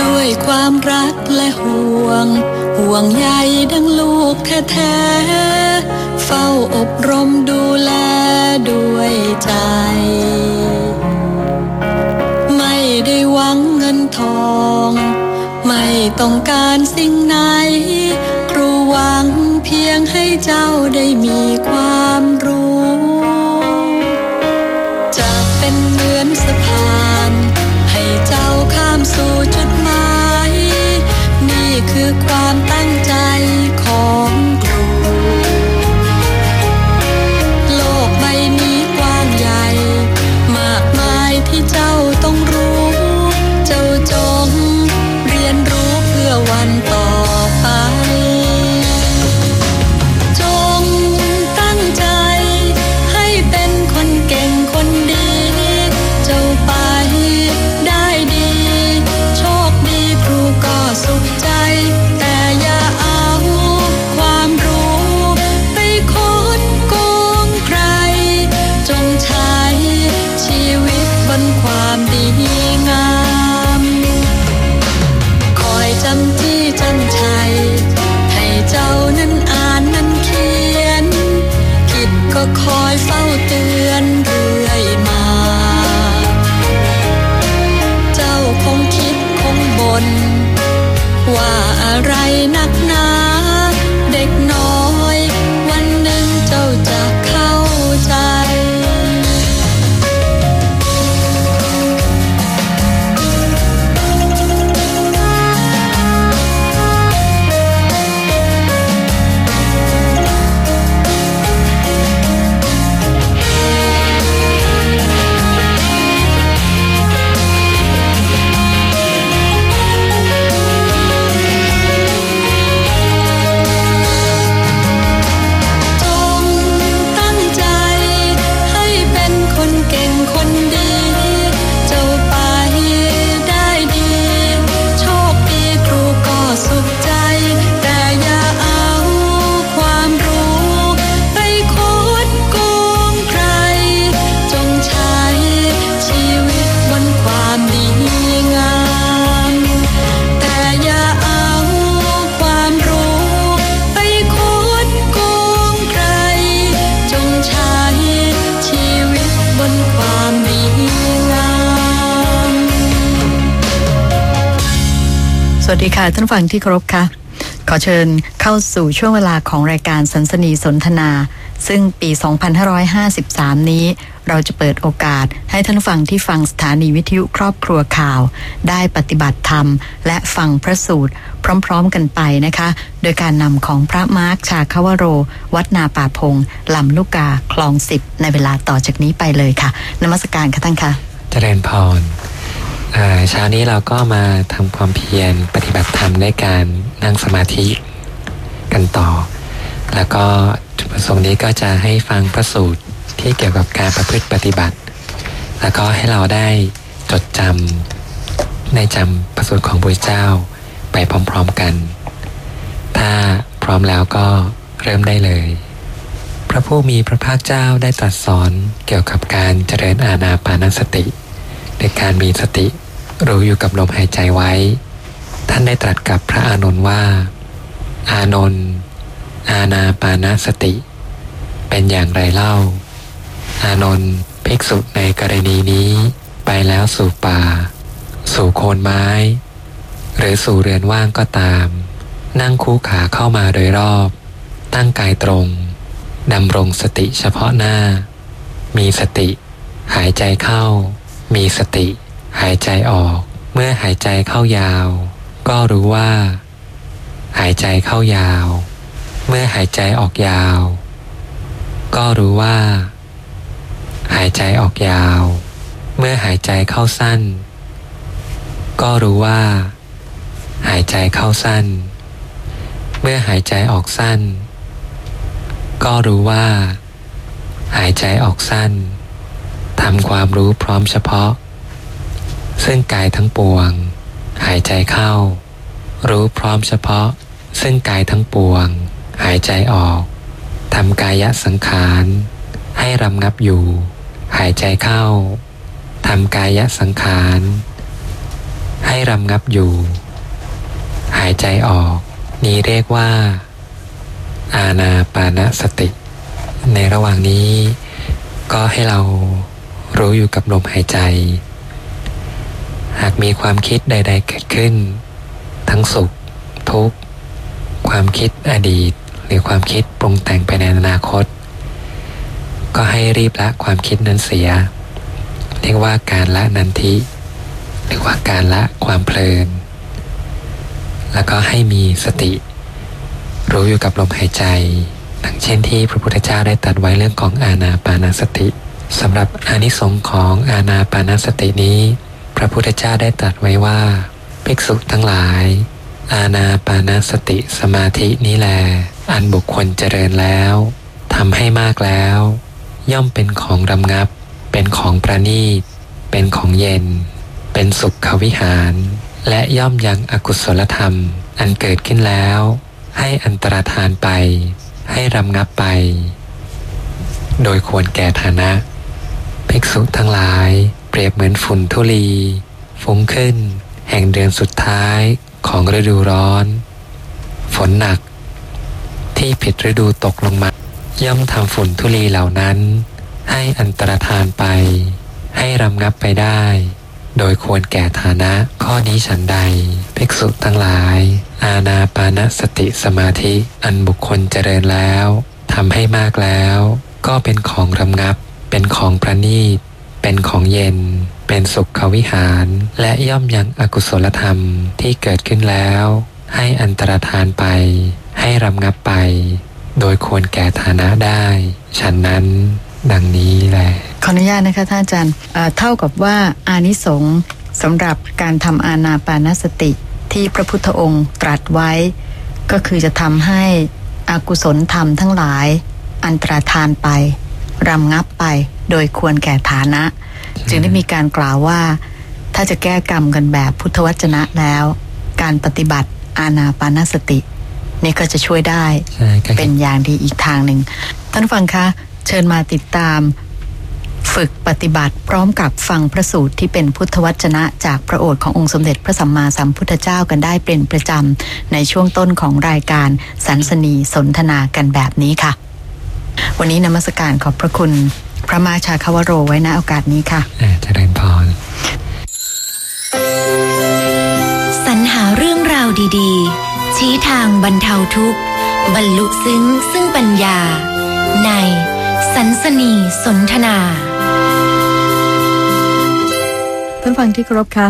ด้วยความรักและห่วง ห่วงใยดังลูกแท้ๆ เฝ้าอบรมดูแลด้วยใจ ไม่ได้หวังเงินทอง ไม่ต้องการสิ่งไหน ครูหวังเพียงให้เจ้าได้มีความรู้ จะเป็นเหมือนสะพาน ให้เจ้าข้ามสู่ วัสดีค่ะท่านฟังที่เคารพค่ะ ขอเชิญเข้าสู่ช่วงเวลาของรายการสันสนีสนทนา ซึ่งปี 2553 นี้ เราจะเปิดโอกาสให้ท่านฟังที่ฟังสถานีวิทยุครอบครัวข่าว ได้ปฏิบัติธรรม และฟังพระสูตร พร้อมๆกันไปนะคะ โดยการนำของพระมาร์คชาคาวโร วัดนาป่าพงลำลูกกาคลองสิบในเวลาต่อจากนี้ไปเลยค่ะนมัสการค่ะท่านค่ะเจริญพร เช้านี้เราก็มาทำความเพียรปฏิบัติธรรมด้วยการนั่งสมาธิกันต่อ แล้วก็จุดประสงค์นี้ก็จะให้ฟังพระสูตรที่เกี่ยวกับการประพฤติปฏิบัติ แล้วก็ให้เราได้จดจำในจำพระสูตรของพระเจ้าไปพร้อมๆกัน ถ้าพร้อมแล้วก็เริ่มได้เลย พระผู้มีพระภาคเจ้าได้ตรัสสอนเกี่ยวกับการเจริญอาณาปานสติในการมีสติ รู้อยู่กับลมหายใจไว้ ท่านได้ตรัสกับพระอานนท์ว่า อานนท์อาณาปานสติ เป็นอย่างไรเล่า อานนท์ภิกษุในกรณีนี้ ไปแล้วสู่ป่า สู่โคนไม้ หรือสู่เรือนว่างก็ตาม นั่งคู่ขาเข้ามาโดยรอบ ตั้งกายตรงดำรงสติเฉพาะหน้า มีสติ หายใจเข้า มีสติ หายใจออก เมื่อหายใจเข้ายาว ก็รู้ว่า หายใจเข้ายาว เมื่อหายใจออกยาว ก็รู้ว่า หายใจออกยาว เมื่อหายใจเข้าสั้น ก็รู้ว่า หายใจเข้าสั้น เมื่อหายใจออกสั้น ก็รู้ว่า หายใจออกสั้นทำความรู้พร้อมเฉพาะ ซึ่งกายทั้งปวง หายใจเข้า รู้พร้อมเฉพาะ ซึ่งกายทั้งปวง หายใจออกทำกายสังขาร ให้รำงับอยู่ หายใจเข้าทำกายสังขาร ให้รำงับอยู่ หายใจออก นี้เรียกว่า อาณาปานสติ ในระหว่างนี้ ก็ให้เรารู้อยู่กับลมหายใจ หากมีความคิดใด ๆ เกิดขึ้น ทั้งสุข ทุกข์ ความคิดอดีต หรือความคิดปรุงแต่งไปในอนาคต ก็ให้รีบละความคิดนั้นเสีย เรียกว่าการละนันทิ หรือว่าการละความเพลิน แล้วก็ให้มีสติ รู้อยู่กับลมหายใจดังเช่นที่พระพุทธเจ้าได้ตรัสไว้เรื่องของอาณาปานสติสำหรับอานิสงส์ของอาณาปานสตินี้ พระพุทธเจ้าได้ตรัสไว้ว่า ภิกษุทั้งหลาย อาณาปานสติสมาธินี้แล อันบุคคลเจริญแล้วทำให้มากแล้ว ย่อมเป็นของรำงับ เป็นของประณีต เป็นของเย็น เป็นสุขวิหาร และย่อมยังอกุศลธรรม อันเกิดขึ้นแล้ว ให้อันตรธานไป ให้รำงับไป โดยควรแก่ฐานะ ภิกษุทั้งหลาย ปรียบเหมือนฝุ่นทุลีฟุ้งขึ้น แห่งเดือนสุดท้ายของฤดูร้อน ฝนหนัก ที่ผิดฤดูตกลงมา ย่อมทำฝุ่นทุลีเหล่านั้น ให้อันตรธานไป ให้รำงับไปได้ โดยควรแก่ฐานะข้อนี้ฉันใด ภิกษุทั้งหลาย อาณาปานสติสมาธิอันบุคคลเจริญแล้วทำให้มากแล้ว ก็เป็นของรำงับเป็นของประณีต เป็นของเย็น เป็นสุขวิหาร และย่อมยังอกุศลธรรมที่เกิดขึ้นแล้ว ให้อันตรธานไป ให้รำงับไป โดยควรแก่ฐานะได้ ฉันนั้นดังนี้แหละ ขออนุญาตนะคะท่านอาจารย์เท่ากับว่าอานิสงส์สำหรับการทำอานาปานสติที่พระพุทธองค์ตรัสไว้ ก็คือจะทำให้อากุศลธรรมทั้งหลาย อันตรธานไป รำงับไป โดยควรแก่ฐานะ จึงได้มีการกล่าวว่า ถ้าจะแก้กรรมกันแบบพุทธวจนะแล้ว การปฏิบัติอานาปานสติ นี่ก็จะช่วยได้ใช่ก็เป็นอย่างดีอีกทางหนึ่งท่านผู้ฟังคะเชิญมาติดตามฝึกปฏิบัติพร้อมกับฟังพระสูตรที่เป็นพุทธวจนะ จากพระโอษฐ์ขององค์สมเด็จพระสัมมาสัมพุทธเจ้ากันได้เป็นประจำ ในช่วงต้นของรายการสันสนีสนทนากันแบบนี้ค่ะ วันนี้นมัสการขอบพระคุณ พระมาชาคาวโรไว้ณโอกาสนี้ค่ะอ่าเจริญพรสรรหาเรื่องราวดีๆ ชี้ทางบรรเทาทุกข์ บรรลุซึ้งซึ่งปัญญา ในสันสนีสนทนาท่านฟังที่เคารพคะ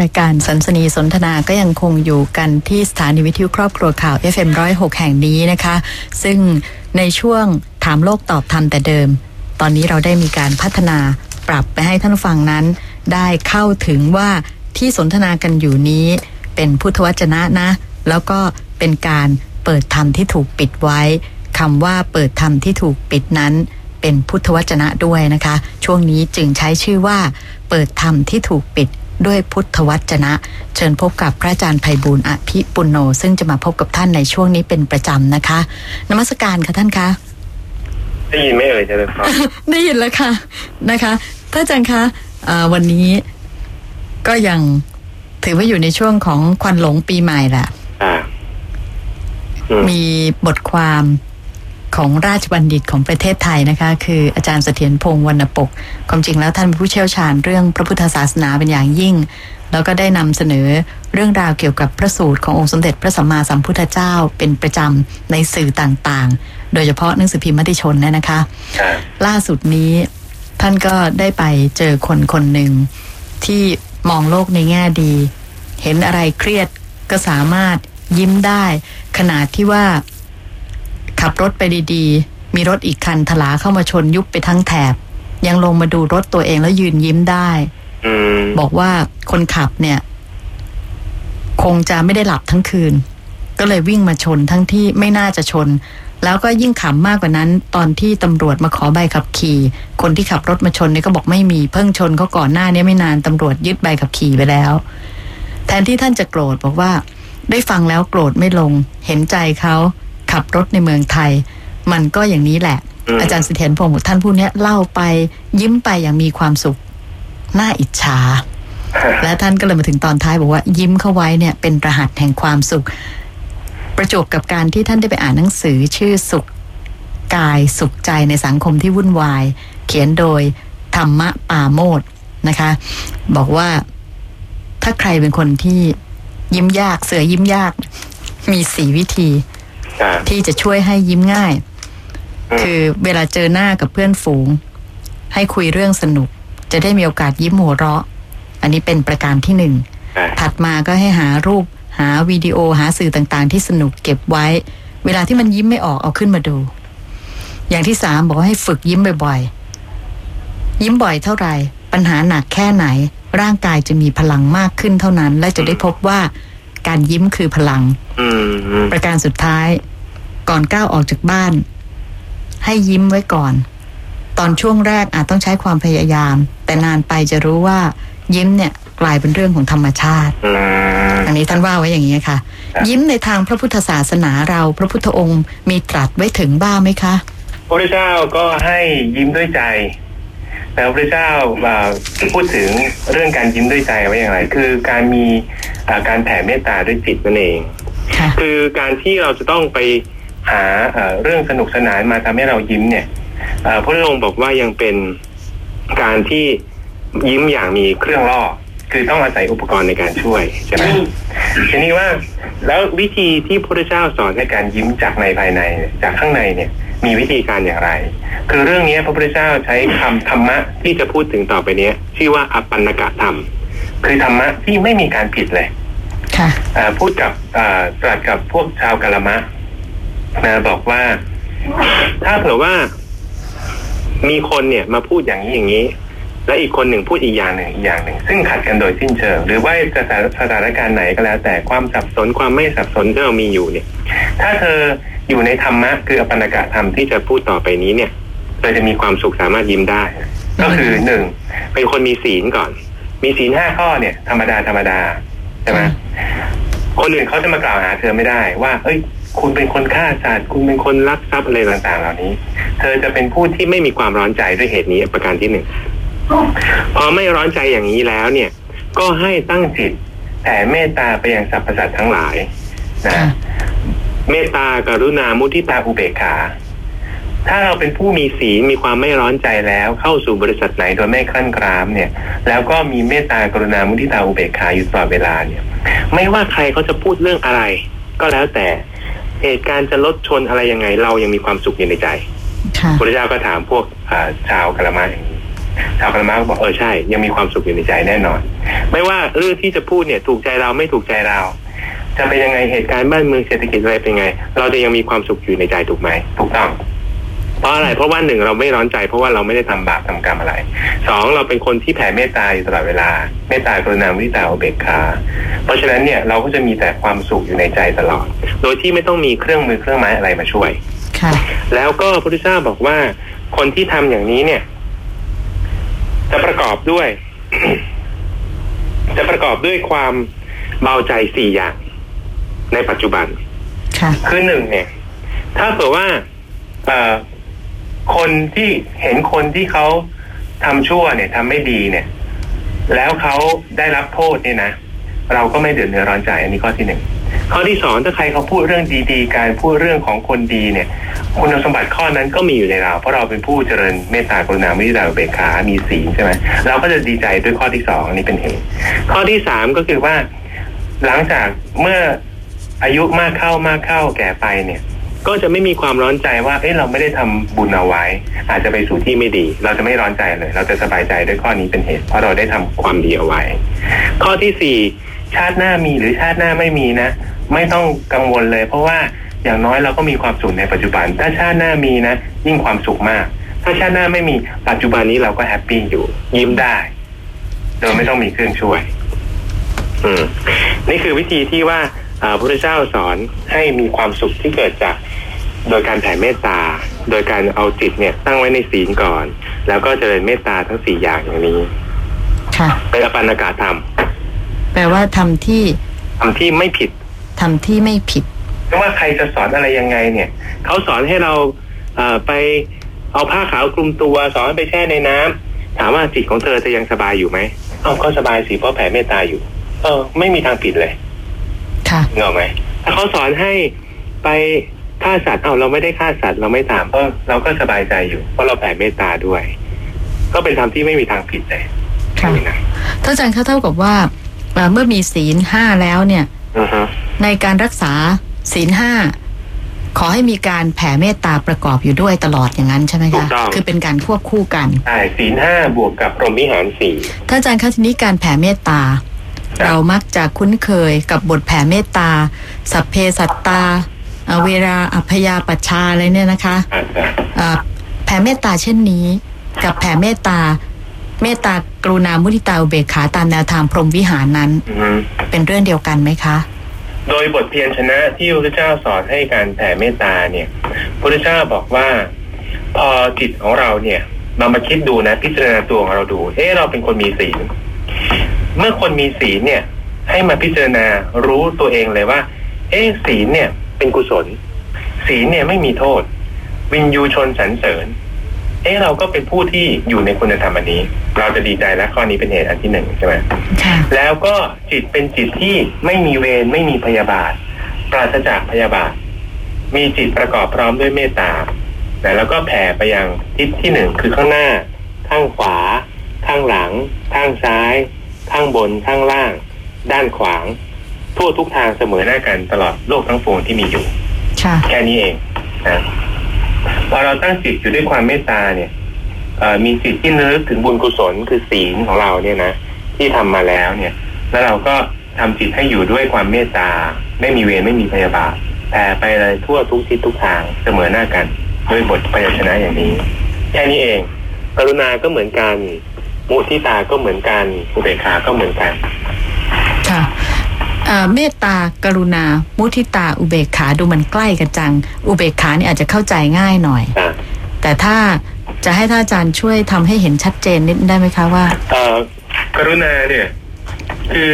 รายการสันสนีสนทนาก็ยังคงอยู่กันที่สถานีวิทยุครอบครัวข่าว FM106 แห่งนี้นะคะ ซึ่งในช่วงถามโลกตอบธรรมแต่เดิม ตอนนี้เราได้มีการพัฒนาปรับไปให้ท่านฟังนั้น ได้เข้าถึงว่าที่สนทนากันอยู่นี้ เป็นพุทธวจนะนะ แล้วก็เป็นการเปิดธรรมที่ถูกปิดไว้คำว่าเปิดธรรมที่ถูกปิดนั้น เป็นพุทธวจนะด้วยนะคะ ช่วงนี้จึงใช้ชื่อว่า เปิดธรรมที่ถูกปิดด้วยพุทธวจนะ เชิญพบกับพระอาจารย์ไพบูลอภิปุโน ซึ่งจะมาพบกับท่านในช่วงนี้เป็นประจำนะคะนมัสการค่ะท่านคะ ได้ยินไหมเอ่ยเจริญพรได้ยินแล้วค่ะนะคะท่านอาจารย์คะเอ่อวันนี้ก็ยังถือว่าอยู่ในช่วงของควันหลงปีใหม่แหละอ่าอืมมีบทความของราชบัณฑิตของประเทศไทยนะคะ คืออาจารย์เสถียรพงษ์วรรณปก ความจริงแล้วท่านเป็นผู้เชี่ยวชาญเรื่องพระพุทธศาสนาเป็นอย่างยิ่ง แล้วก็ได้นำเสนอเรื่องราวเกี่ยวกับพระสูตรขององค์สมเด็จพระสัมมาสัมพุทธเจ้าเป็นประจำในสื่อต่างๆ โดยเฉพาะหนังสือพิมพ์มติชนเนี่ยนะคะอ่าล่าสุดนี้ท่านก็ได้ไปเจอคนคนหนึ่งที่มองโลกในแง่ดี เห็นอะไรเครียดก็สามารถยิ้มได้ ขนาดที่ว่าขับรถไปดีๆ มีรถอีกคันถลาเข้ามาชนยุบไปทั้งแถบ ยังลงมาดูรถตัวเองแล้วยืนยิ้มได้อืม บอกว่าคนขับเนี่ย คงจะไม่ได้หลับทั้งคืน ก็เลยวิ่งมาชนทั้งที่ไม่น่าจะชน แล้วก็ยิ่งขำมากกว่านั้น ตอนที่ตำรวจมาขอใบขับขี่ คนที่ขับรถมาชนเนี่ยก็บอกไม่มีเพิ่งชนเขาก่อนหน้านี้ไม่นานตำรวจยึดใบขับขี่ไปแล้ว แทนที่ท่านจะโกรธบอกว่า ได้ฟังแล้วโกรธไม่ลง เห็นใจเขาขับรถในเมืองไทย มันก็อย่างนี้แหละ อาจารย์สิทธินพงศ์บอกท่านผู้เนี้ยเล่าไปยิ้มไปอย่างมีความสุข น่าอิจฉาและท่านก็เลยมาถึงตอนท้ายบอกว่ายิ้มเข้าไว้เนี่ยเป็นรหัสแห่งความสุข ประจวบกับการที่ท่านได้ไปอ่านหนังสือชื่อสุขกายสุขใจในสังคมที่วุ่นวาย เขียนโดยธรรมะปาโมดนะคะ บอกว่าถ้าใครเป็นคนที่ยิ้มยากเสือยิ้มยาก มีสี่วิธีครับที่จะช่วยให้ยิ้มง่ายอืมคือเวลาเจอหน้ากับเพื่อนฝูง ให้คุยเรื่องสนุก จะได้มีโอกาสยิ้มหัวเราะ อันนี้เป็นประการที่หนึ่งครับถัดมาก็ให้หารูป หาวิดีโอหาสื่อต่างๆ ที่สนุกเก็บไว้ เวลาที่มันยิ้มไม่ออกเอาขึ้นมาดู อย่างที่สามบอกว่าให้ฝึกยิ้มบ่อยๆ ยิ้มบ่อยเท่าไหร่ ปัญหาหนักแค่ไหน ร่างกายจะมีพลังมากขึ้นเท่านั้น และจะได้พบว่าการยิ้มคือพลังอืมอืมประการสุดท้าย ก่อนก้าวออกจากบ้าน ให้ยิ้มไว้ก่อน ตอนช่วงแรกอาจต้องใช้ความพยายาม แต่นานไปจะรู้ว่ายิ้มเนี่ยกลายเป็นเรื่องของธรรมชาติอืมอันนี้ท่านว่าไว้อย่างนี้ค่ะครับยิ้มในทางพระพุทธศาสนาเรา พระพุทธองค์มีตรัสไว้ถึงบ้างไหมคะพระพุทธเจ้าก็ให้ยิ้มด้วยใจแต่พระพุทธเจ้าอ่าพูดถึงเรื่องการยิ้มด้วยใจไว้อย่างไร คือการมีอ่าการแผ่เมตตาด้วยจิตนั่นเองค่ะคือการที่เราจะต้องไปหาเอ่อเรื่องสนุกสนานมาทำให้เรายิ้มเนี่ยเอ่อ พระองค์บอกว่ายังเป็นการที่ยิ้มอย่างมีเครื่องล่อคือต้องอาศัยอุปกรณ์ในการช่วยใช่ไหมทีนี้ว่าแล้ววิธีที่พระพุทธเจ้าสอนในการยิ้มจากในภายในเนี่ยจากข้างในเนี่ย มีวิธีการอย่างไร คือเรื่องนี้พระพุทธเจ้าใช้คำธรรมะที่จะพูดถึงต่อไปเนี้ย ชื่อว่าอปันนกะธรรม คือธรรมะที่ไม่มีการผิดเลยค่ะอ่าพูดกับอ่าตรัสกับพวกชาวกะละมะนะบอกว่า ถ้าเผื่อว่า มีคนเนี่ยมาพูดอย่างนี้อย่างนี้ และอีกคนหนึ่งพูดอีกอย่างหนึ่งอีกอย่างหนึ่งซึ่งขัดกันโดยสิ้นเชิงหรือว่าจะสถานสถานการณ์ไหนก็แล้ว แต่ความสับสนความไม่สับสนที่เรามีอยู่เนี่ย ถ้าเธออยู่ในธรรมะคืออปันนกะธรรมที่จะพูดต่อไปนี้เนี่ยเธอจะมีความสุขสามารถยิ้มได้ ก็คือหนึ่งเป็นคนมีศีลก่อน มีศีลห้าข้อเนี่ย ธรรมดาธรรมดาใช่ไหมคนอื่นเขาจะมากล่าวหาเธอไม่ได้ว่า เอ้ย คุณเป็นคนฆ่าสัตว์คุณเป็นคนลักทรัพย์อะไรต่างๆ เหล่านี้ เธอจะเป็นผู้ที่ไม่มีความร้อนใจด้วยเหตุนี้ประการที่หนึ่งพอไม่ร้อนใจอย่างนี้แล้วเนี่ย ก็ให้ตั้งจิตแผ่เมตตาไปยังสรรพสัตว์ทั้งหลายนะค่ะเมตตากรุณามุทิตาอุเบกขา ถ้าเราเป็นผู้มีศีลมีความไม่ร้อนใจแล้ว เข้าสู่บริษัทไหนโดยไม่คลั่นกรามเนี่ย แล้วก็มีเมตตากรุณามุทิตาอุเบกขาอยู่ตลอดเวลาเนี่ย ไม่ว่าใครเขาจะพูดเรื่องอะไร ก็แล้วแต่ เหตุการณ์จะลดชนอะไรยังไง เรายังมีความสุขอยู่ในใจค่ะพระเจ้าก็ถามพวกอ่าชาวกะละมาอย่างนี้ชาวกะละมาก็บอกเออใช่ ยังมีความสุขอยู่ในใจแน่นอน ไม่ว่าเรื่องที่จะพูดเนี่ย ถูกใจเราไม่ถูกใจเราจะเป็นยังไงเหตุการณ์บ้านเมืองเศรษฐกิจอะไรเป็นไง เราจะยังมีความสุขอยู่ในใจถูกไหมถูกต้อง เพราะอะไรเพราะว่าหนึ่งเราไม่ร้อนใจ เพราะว่าเราไม่ได้ทำบาปทำกรรมอะไรสองเราเป็นคนที่แผ่เมตตาอยู่ตลอดเวลาเมตตากรุณาวิตาอุเบกขาเพราะฉะนั้นเนี่ยเราก็จะมีแต่ความสุขอยู่ในใจตลอด โดยที่ไม่ต้องมีเครื่องมือเครื่องไม้อะไรมาช่วยค่ะแล้วก็พระพุทธเจ้าบอกว่า คนที่ทำอย่างนี้เนี่ย จะประกอบด้วย จะประกอบด้วยความเบาใจสี่อย่าง ในปัจจุบันค่ะคือหนึ่งเนี่ย ถ้าเผื่อว่าเอ่อ คนที่เห็นคนที่เขาทำชั่วเนี่ยทำไม่ดีเนี่ย แล้วเขาได้รับโทษเนี่ยนะเราก็ไม่เดือดเนื้อร้อนใจอันนี้ข้อที่หนึ่งข้อที่สองถ้าใครเขาพูดเรื่องดีๆ การพูดเรื่องของคนดีเนี่ยคุณสมบัติข้อนั้นก็มีอยู่ในเรา เพราะเราเป็นผู้เจริญเมตตากรุณาไม่ได้อุเบกขา มีศีลใช่ไหมเราก็จะดีใจด้วยข้อที่สองอันนี้เป็นเหตุ ข้อที่สามก็คือว่า หลังจากเมื่ออายุมากเข้ามากเข้าแก่ไปเนี่ย ก็จะไม่มีความร้อนใจว่า เอ๊ะเราไม่ได้ทำบุญเอาไว้ อาจจะไปสู่ที่ไม่ดี เราจะไม่ร้อนใจเลย เราจะสบายใจด้วยข้อนี้เป็นเหตุ เพราะเราได้ทำความดีเอาไว้ ข้อที่สี่ชาติหน้ามีหรือชาติหน้าไม่มีนะ ไม่ต้องกังวลเลย เพราะว่าอย่างน้อยเราก็มีความสุขในปัจจุบัน ถ้าชาติหน้ามีนะ ยิ่งความสุขมาก ถ้าชาติหน้าไม่มีปัจจุบันนี้เราก็แฮปปี้อยู่ ยิ้มได้ โดยไม่ต้องมีเครื่องช่วย อืม นี่คือวิธีที่ว่าอ่าพระพุทธเจ้าสอนให้มีความสุขที่เกิดจาก โดยการแผ่เมตตา โดยการเอาจิตเนี่ยตั้งไว้ในศีลก่อน แล้วก็เจริญเมตตาทั้งสี่อย่างอย่างนี้ ค่ะ เป็นอปันนากาธรรม แปลว่าทำที่ทำที่ไม่ผิดทำที่ไม่ผิดไม่ว่าใครจะสอนอะไรยังไงเนี่ย เขาสอนให้เราเอ่อไปเอาผ้าขาวคลุมตัว สอนให้ไปแช่ในน้ำถามว่าจิตของเธอจะยังสบายอยู่ไหมเอ้าก็สบายสิเพราะแผ่เมตตาอยู่ เออ ไม่มีทางผิดเลย ค่ะเงาไหมถ้าเขาสอนให้ไป ฆ่าสัตว์เอาเราไม่ได้ฆ่าสัตว์เราไม่ถามเพราะเราก็สบายใจอยู่ เพราะเราแผ่เมตตาด้วย ก็เป็นธรรมที่ไม่มีทางผิดเลยค่ะนี่นะท่านอาจารย์คะเท่ากับว่าเอ่อเมื่อมีศีลห้าแล้วเนี่ยอือฮะในการรักษาศีลห้าขอให้มีการแผ่เมตตาประกอบอยู่ด้วยตลอดอย่างนั้นใช่ไหมถูคะกต้องคือเป็นการควบคู่กันใช่ศีลห้าบวกกับพรหมวิหารสี่ท่านอาจารย์คะทีนี้การแผ่เมตตาครับเรามักจะคุ้นเคยกับบทแผ่เมตตา สัพเพสัตตา เอ่อเวลาอัพยาปัชชาอะไรเนี่ยนะคะอาจจะเอ่อแผ่เมตตาเช่นนี้ กับแผ่เมตตาเมตตากรุณามุทิตาอุเบกขาตามแนวทางพรหมวิหารนั้นอือฮึเป็นเรื่องเดียวกันไหมคะ โดยบทเพียรชนะที่พระพุทธเจ้าสอนให้การแผ่เมตตาเนี่ย พระพุทธเจ้าบอกว่า พอจิตของเราเนี่ยเรามาคิดดูนะ พิจารณาตัวของเราดูเอ๊ะเราเป็นคนมีศีลเมื่อคนมีศีลเนี่ย ให้มาพิจารณารู้ตัวเองเลยว่า เอ๊ะศีลเนี่ย เป็นกุศลศีลเนี่ยไม่มีโทษ วินยูชนสรรเสริญ เอ๊ะเราก็เป็นผู้ที่อยู่ในคุณธรรมอันนี้ เราจะดีใจและข้อนี้เป็นเหตุอันที่หนึ่งใช่ไหมค่ะแล้วก็จิตเป็นจิตที่ไม่มีเวรไม่มีพยาบาท ปราศจากพยาบาท มีจิตประกอบพร้อมด้วยเมตตาแต่แล้วก็แผ่ไปยังทิศที่หนึ่งคือข้างหน้า ข้างขวา ข้างหลัง ข้างซ้าย ข้างบน ข้างล่าง ด้านขวาง ทั่วทุกทางเสมอหน้ากันตลอดโลกทั้งปวงที่มีอยู่ค่ะแค่นี้เองนะพอเราตั้งจิตอยู่ด้วยความเมตตาเนี่ยเอ่อมีจิตที่นึกถึงบุญกุศลคือศีลของเราเนี่ยนะที่ทำมาแล้วเนี่ย แล้วเราก็ทำจิตให้อยู่ด้วยความเมตตา ไม่มีเวรไม่มีพยาบาทแผ่ไปเลยทั่วทุกทิศทุกทางเสมอหน้ากันด้วยบทพยัญชนะอย่างนี้ แค่นี้เอง กรุณาก็เหมือนกันมุทิตาก็เหมือนกันอุเบกขาก็เหมือนกันค่ะ เอ่อเมตตากรุณา มุทิตาอุเบกขาดูมันใกล้กันจัง อุเบกขานี่อาจจะเข้าใจง่ายหน่อยอะแต่ถ้าจะให้ท่านอาจารย์ช่วยทำให้เห็นชัดเจนนิดได้ไหมคะว่าเอ่อกรุณาเนี่ย คือ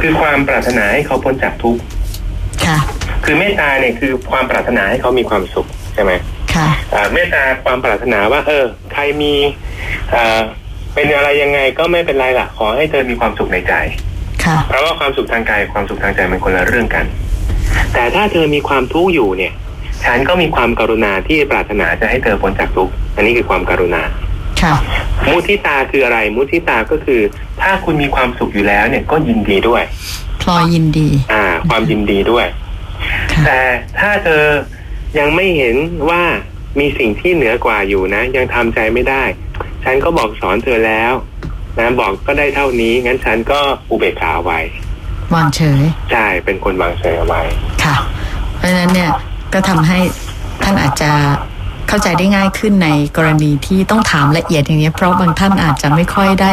คือความปรารถนาให้เขาพ้นจากทุกข์ค่ะ คือเมตตาเนี่ยคือความปรารถนาให้เขามีความสุขใช่ไหมค่ะอ่าเมตตาความปรารถนาว่า เออ ใครมีอ่าเป็นอะไรยังไงก็ไม่เป็นไรล่ะ ขอให้เธอมีความสุขในใจค่ะ เพราะว่าความสุขทางกายกับความสุขทางใจมันคนละเรื่องกัน แต่ถ้าเธอมีความทุกข์อยู่เนี่ย ฉันก็มีความกรุณาที่ปรารถนาจะให้เธอพ้นจากทุกข์อันนี้คือความกรุณาค่ะมุทิตาคืออะไร มุทิตาก็คือ ถ้าคุณมีความสุขอยู่แล้วเนี่ยก็ยินดีด้วยพลอยยินดี อ่า ความยินดีด้วยค่ะแต่ถ้าเธอยังไม่เห็นว่ามีสิ่งที่เหนือกว่าอยู่นะ ยังทำใจไม่ได้ ฉันก็บอกสอนเธอแล้ว นะบอกก็ได้เท่านี้ งั้นฉันก็อุเบกขาเอาไว้ วางเฉย ใช่ เป็นคนวางเฉยเอาไว้ ค่ะ เพราะฉะนั้นเนี่ยก็ทำให้ท่านอาจจะเข้าใจได้ง่ายขึ้นในกรณีที่ต้องถามละเอียดอย่างนี้ยเพราะบางท่านอาจจะไม่ค่อยได้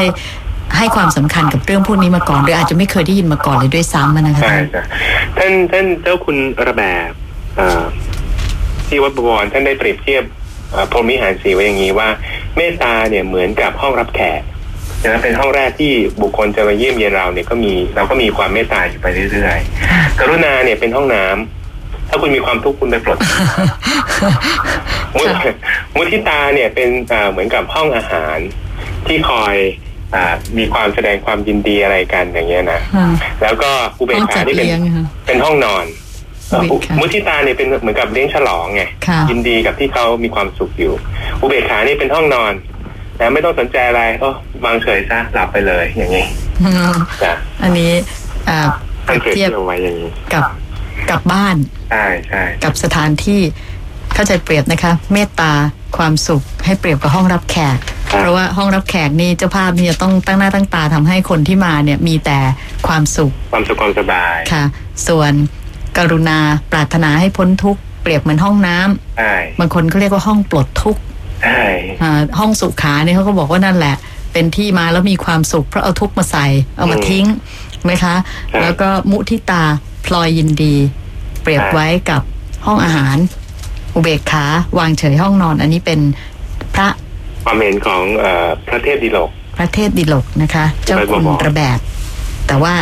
ให้ความสำคัญกับเรื่องพวกนี้มาก่อนหรืออาจจะไม่เคยได้ยินมาก่อนเลยด้วยซ้ำอะนะคะใช่ท่านจ้ะท่านท่านเจ้าคุณระแบบเอ่อที่วัดบวรท่านได้เปรียบเทียบเอ่อพรหมวิหารสีไว้อย่างนี้ว่าเมตตาเนี่ยเหมือนกับห้องรับแขก นะเป็นห้องแรกที่บุคคลจะมาเยี่ยมเยียนเราเนี่ยก็มีเราก็มีความเมตตาอยู่ไปเรื่อยๆกรุณาเนี่ยเป็นห้องน้ำถ้าคุณมีความทุกข์คุณไปปลดมุทมุทิตาเนี่ยเป็นอ่าเหมือนกับห้องอาหารที่คอยอ่ามีความแสดงความยินดีอะไรกันอย่างเงี้ยนะอืมแล้วก็อุเบกขาที่เป็นห้องจัดเลี้ยงค่ะเป็นห้องนอนอุเบกขามุทิตาเนี่ยเป็นเหมือนกับเลี้ยงฉลองไงค่ะยินดีกับที่เขามีความสุขอยู่ อุเบกขานี่เป็นห้องนอน นะไม่ต้องสนใจอะไรก็วางเฉยซะหลับไปเลยอย่างนี้อืมจ้ะอันนี้อ่าเปท่ารีนยบเปรียบเทียบเทียบเอาไว้อย่างนี้กับกลับบ้านใช่ใช่กับสถานที่เข้าใจเปรียบนะคะ เมตตาความสุขให้เปรียบกับห้องรับแขก เพราะว่าห้องรับแขกนี่เจ้าภาพนี่จะต้องตั้งหน้าตั้งตาทำให้คนที่มาเนี่ยมีแต่ความสุข ความสุขความสบายค่ะ ส่วนกรุณาปรารถนาให้พ้นทุกข์เปรียบเหมือนห้องน้ำใช่บางคนเขาเรียกว่าห้องปลดทุกข์ใช่อ่า ห้องสุขาเนี่ยเขาก็บอกว่านั่นแหละ เป็นที่มาแล้วมีความสุข เพราะเอาทุกข์มาใส่ เอามาทิ้งไหมคะ แล้วก็มุทิตาพลอยยินดี เปรียบไว้กับห้องอาหาร อุเบกขาวางเฉยห้องนอน อันนี้เป็นพระความเห็นของเอ่อพระเทพดิโลก พระเทพดิลกนะคะ เจ้าคุณไปบอกระแบบ แต่ว่า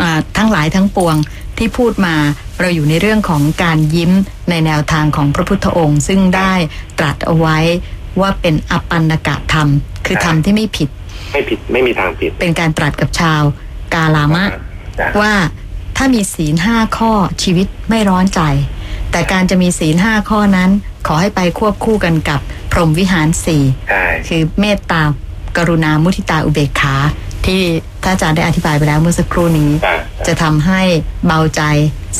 อ่าทั้งหลายทั้งปวงที่พูดมา เราอยู่ในเรื่องของการยิ้มในแนวทางของพระพุทธองค์ ซึ่งได้ตรัสเอาไว้ว่าเป็นอปันนกะธรรม คือธรรมที่ไม่ผิด ไม่ผิดไม่มีทางผิด เป็นการตรัสกับชาวกาลามะจ้ะว่าถ้ามีศีลห้าข้อชีวิตไม่ร้อนใจ แต่การจะมีศีลห้าข้อนั้น ขอให้ไปควบคู่กันกับพรหมวิหารสี่ใช่คือเมตตากรุณามุทิตาอุเบกขา ที่ท่านอาจารย์ได้อธิบายไปแล้วเมื่อสักครู่นี้จ้ะจะทำให้เบาใจ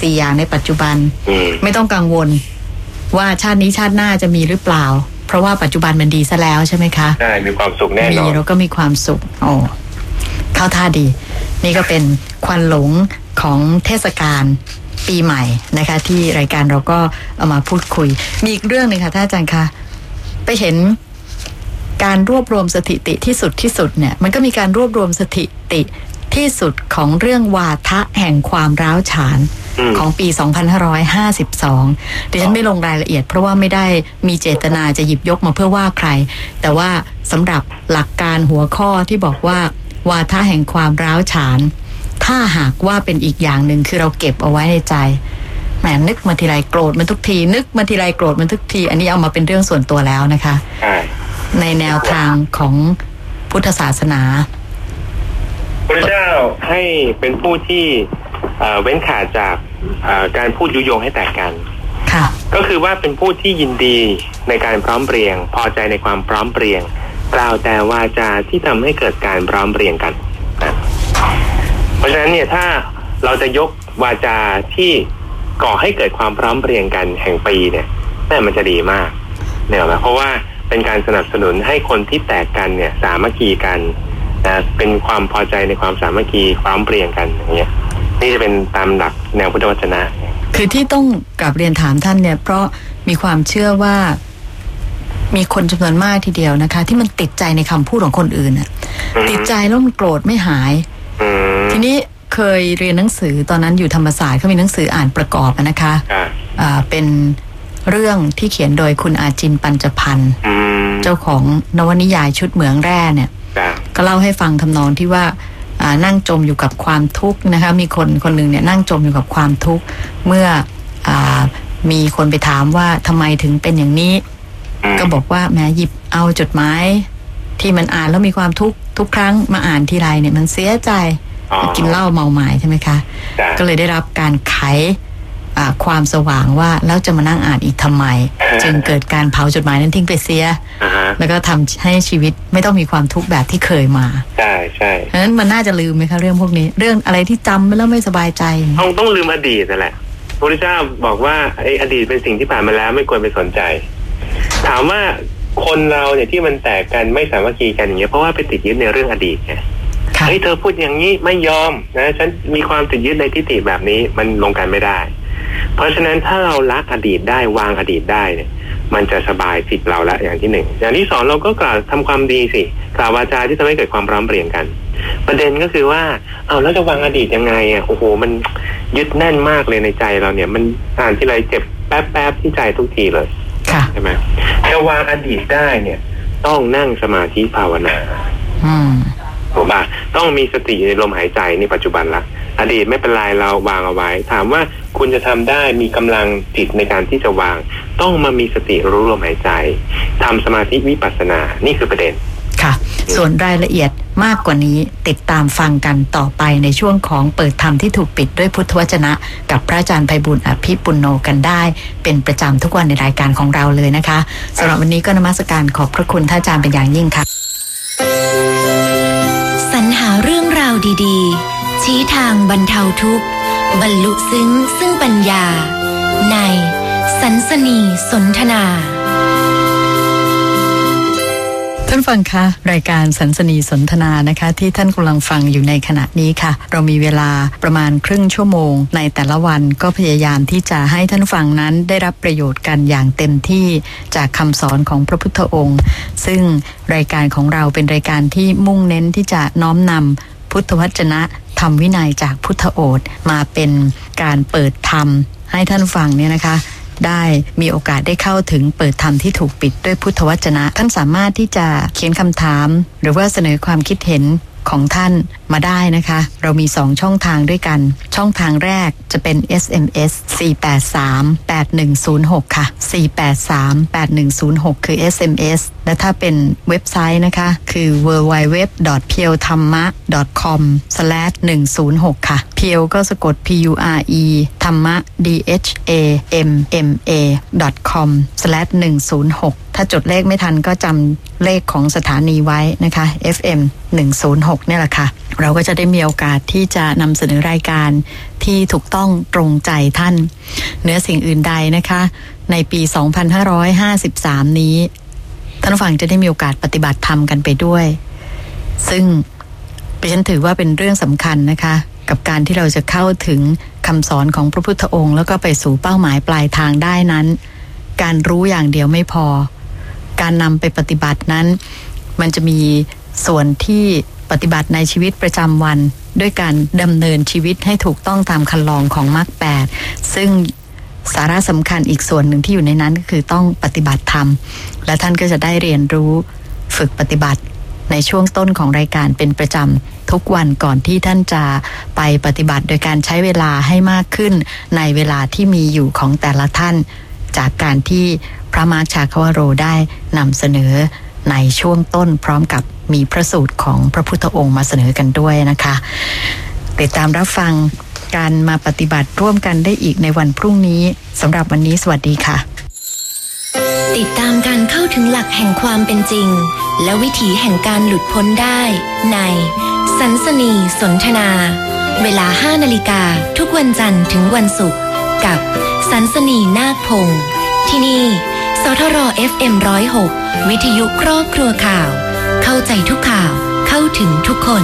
สี่อย่างในปัจจุบันอืมไม่ต้องกังวล ว่าชาตินี้ชาติหน้าจะมีหรือเปล่า เพราะว่าปัจจุบันมันดีซะแล้วใช่ไหมคะใช่มีความสุขแน่นมีอนเราก็มีความสุขโอ้เข้าท่าดี นี่ก็เป็นควันหลงของเทศกาลปีใหม่นะคะ ที่รายการเราก็เอามาพูดคุย มีอีกเรื่องหนึ่งค่ะท่านอาจารย์คะไปเห็น การรวบรวมสถิติที่สุดที่สุดเนี่ยมันก็มีการรวบรวมสถิติที่สุดของเรื่องวาทะแห่งความร้าวฉานอืมของปี 2552ดิฉันไม่ลงรายละเอียด เพราะว่าไม่ได้มีเจตนาจะหยิบยกมาเพื่อว่าใคร แต่ว่าสำหรับหลักการหัวข้อที่บอกว่า วาทะแห่งความร้าวฉาน ถ้าหากว่าเป็นอีกอย่างหนึ่งคือเราเก็บเอาไว้ในใจแหมนึกมาทีไรโกรธมันทุกที นึกมาทีไรโกรธมันทุกที อันนี้เอามาเป็นเรื่องส่วนตัวแล้วนะคะ ใช่ในแนวทางของพุทธศาสนา พระเจ้าให้เป็นผู้ที่เอ่อเว้นขาดจากเอ่อการพูดยุยงให้แตกกันค่ะก็คือว่าเป็นผู้ที่ยินดีในการพร้อมเพรียง พอใจในความพร้อมเพรียงกล่าวแต่วาจาที่ทำให้เกิดการพร้อมเพรียงกันนะเพราะฉะนั้นเนี่ยถ้าเราจะยกวาจาที่ก่อให้เกิดความพร้อมเพรียงกันแห่งปีเนี่ยนั่นมันจะดีมากเนี่ยหรอเพราะว่า เป็นการสนับสนุนให้คนที่แตกกันเนี่ยสามัคคีกันนะเป็นความพอใจในความสามัคคีพร้อมเพรียงกันอย่างเงี้ยนี่จะเป็นตามหลักแนวพุทธวจนะ คือที่ต้องกลับเรียนถามท่านเนี่ย เพราะมีความเชื่อว่ามีคนจำนวนมากทีเดียวนะคะ ที่มันติดใจในคำพูดของคนอื่นน่ะอืมติดใจแล้วมันโกรธไม่หายอืมทีนี้เคยเรียนหนังสือตอนนั้นอยู่ธรรมศาสตร์เขามีหนังสืออ่านประกอบอะนะคะอ่าอ่าเป็น เรื่องที่เขียนโดยคุณอาจินปัญจพันธ์อืมเจ้าของนวนิยายชุดเหมืองแร่เนี่ยจ้ะก็เล่าให้ฟังทำนองที่ว่าอ่านั่งจมอยู่กับความทุกข์นะคะ มีคนคนหนึ่งเนี่ยนั่งจมอยู่กับความทุกข์เมื่ออามีคนไปถามว่าทำไมถึงเป็นอย่างนี้อืมก็บอกว่าแหม้หยิบเอาจดหมายที่มันอ่านแล้วมีความทุกข์ทุกครั้งมาอ่านทีไรเนี่ยมันเสียใจอ๋อกินเหล้าเมาหมายใช่ไหมคะจ้ะก็เลยได้รับการไขอ่า ความสว่างว่าแล้วจะมานั่งอ่านอีกทำไม จึงเกิดการเผาจดหมายนั้นทิ้งไปเสียอ่าฮะแล้วก็ทำให้ชีวิตไม่ต้องมีความทุกข์แบบที่เคยมาใช่ใช่เพราะฉะนั้นมันน่าจะลืมไหมคะเรื่องพวกนี้ เรื่องอะไรที่จำไปแล้วไม่สบายใจต้องต้องลืมอดีตนั่นแหละพระพุทธเจ้าบอกว่าไอ้อดีตเป็นสิ่งที่ผ่านมาแล้วไม่ควรไปสนใจ ถามว่าคนเราเนี่ยที่มันแตกกันไม่สามัคคีกันอย่างเงี้ยเพราะว่าไปติดยึดในเรื่องอดีตไงค่ะเฮ้ยเธอพูดอย่างนี้ไม่ยอมนะ ฉันมีความติดยึดในทิฏฐิแบบนี้มันลงกันไม่ได้ เพราะฉะนั้นถ้าเราละอดีตได้วางอดีตได้เนี่ยมันจะสบายจิตเราละอย่างที่หนึ่งอย่างที่สองเราก็กล่าวทำความดีสิกล่าววาจาที่ทำให้เกิดความพร้อมเพรียงกัน ประเด็นก็คือว่าเอาแล้วจะวางอดีตยังไงอะโอ้โห มันยึดแน่นมากเลยในใจเราเนี่ย มันอ่านที่ไรเจ็บแป๊บแป๊บๆที่ใจทุกทีเลยค่ะใช่ไหมจะวางอดีตได้เนี่ย ต้องนั่งสมาธิภาวนาอืมถูกป่ะต้องมีสติอยู่ในลมหายใจในปัจจุบันละอดีตไม่เป็นไรเราวางเอาไว้ ถามว่า คุณจะทำได้มีกำลังจิตในการที่จะวาง ต้องมามีสติรู้ลมหายใจทำสมาธิวิปัสสนา นี่คือประเด็นค่ะ ส่วนรายละเอียดมากกว่านี้ติดตามฟังกันต่อไปในช่วงของเปิดธรรมที่ถูกปิดด้วยพุทธวจนะ กับพระอาจารย์ไพบุญอภิปุณโนกันได้ เป็นประจำทุกวันในรายการของเราเลยนะคะสำหรับวันนี้ก็นมัสการขอบพระคุณท่านอาจารย์เป็นอย่างยิ่งค่ะสรรหาเรื่องราวดี ๆ ชี้ทางบรรเทาทุกข์ บรรลุซึ้งซึ่งปัญญา ในสันสนีสนทนาท่านฟังคะรายการสันสนีสนทนานะคะ ที่ท่านกำลังฟังอยู่ในขณะนี้ค่ะ เรามีเวลาประมาณครึ่งชั่วโมง ในแต่ละวันก็พยายามที่จะให้ท่านฟังนั้นได้รับประโยชน์กันอย่างเต็มที่จากคำสอนของพระพุทธองค์ ซึ่งรายการของเราเป็นรายการที่มุ่งเน้นที่จะน้อมนำ พุทธวจนะธรรมวินัยจากพุทธโอษมาเป็นการเปิดธรรมให้ท่านฟังเนี่ยนะคะ ได้มีโอกาสได้เข้าถึงเปิดธรรมที่ถูกปิดด้วยพุทธวจนะ ท่านสามารถที่จะเขียนคำถาม หรือว่าเสนอความคิดเห็น ของท่านมาได้นะคะ เรามี 2 ช่องทางด้วยกัน ช่องทางแรกจะเป็น SMS 483-8106 ค่ะ 483-8106 คือ SMS และถ้าเป็นเว็บไซต์นะคะ คือ www p i e l t h a m m a com 106 ค่ะ p i e l ก็สะกด P U R E ธรรมะ D H A M M A com 106ถ้าจดเลขไม่ทันก็จำเลขของสถานีไว้นะคะ FM 106เนี่ยแหละค่ะ เราก็จะได้มีโอกาสที่จะนำเสนอรายการที่ถูกต้องตรงใจท่าน เหนือสิ่งอื่นใดนะคะ ในปี 2553 นี้ ท่านฟังจะได้มีโอกาสปฏิบัติธรรมกันไปด้วย ซึ่งดิฉันถือว่าเป็นเรื่องสำคัญนะคะ กับการที่เราจะเข้าถึงคำสอนของพระพุทธองค์ แล้วก็ไปสู่เป้าหมายปลายทางได้นั้น การรู้อย่างเดียวไม่พอ การนำไปปฏิบัตินั้น มันจะมีส่วนที่ปฏิบัติในชีวิตประจำวัน ด้วยการดำเนินชีวิตให้ถูกต้องตามคันลองของมรรคแปดซึ่งสาระสำคัญอีกส่วนหนึ่งที่อยู่ในนั้นก็คือต้องปฏิบัติธรรม และท่านก็จะได้เรียนรู้ฝึกปฏิบัติในช่วงต้นของรายการเป็นประจำทุกวันก่อนที่ท่านจะไปปฏิบัติโดยการใช้เวลาให้มากขึ้นในเวลาที่มีอยู่ของแต่ละท่าน จากการที่ พระมารชาคาวโรได้นำเสนอในช่วงต้นพร้อมกับมีพระสูตรของพระพุทธองค์มาเสนอกันด้วยนะคะติดตามรับฟังการมาปฏิบัติร่วมกันได้อีกในวันพรุ่งนี้สำหรับวันนี้สวัสดีค่ะ ติดตามการเข้าถึงหลักแห่งความเป็นจริง และวิถีแห่งการหลุดพ้นได้ ในสันสนีสนทนา เวลา 5นาฬิกาทุกวันจันทร์ถึงวันศุกร์กับสันสนีนาคพงศ์ที่นี่ สทร FM 106 วิทยุครอบครัวข่าว เข้าใจทุกข่าว เข้าถึงทุกคน